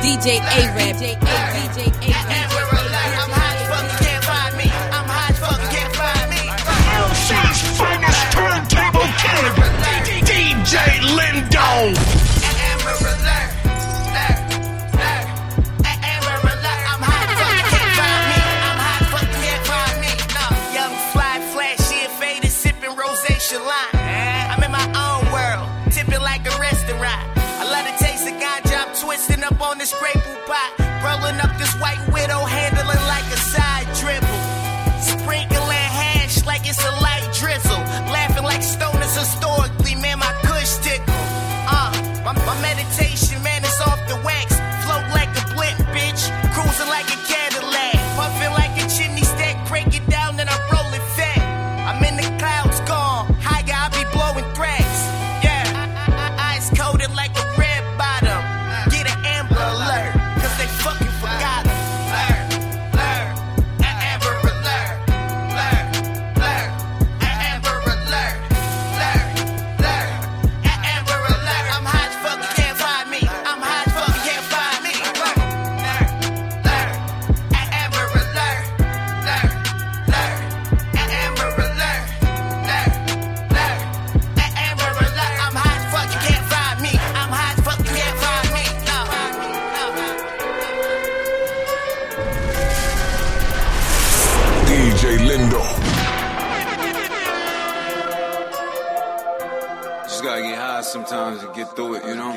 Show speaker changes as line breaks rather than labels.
DJ
Arab. sipping like a restaurant. I love the taste of ganja, twisting up on this
spray. Lindo.
Just gotta get high sometimes and get through it, you know?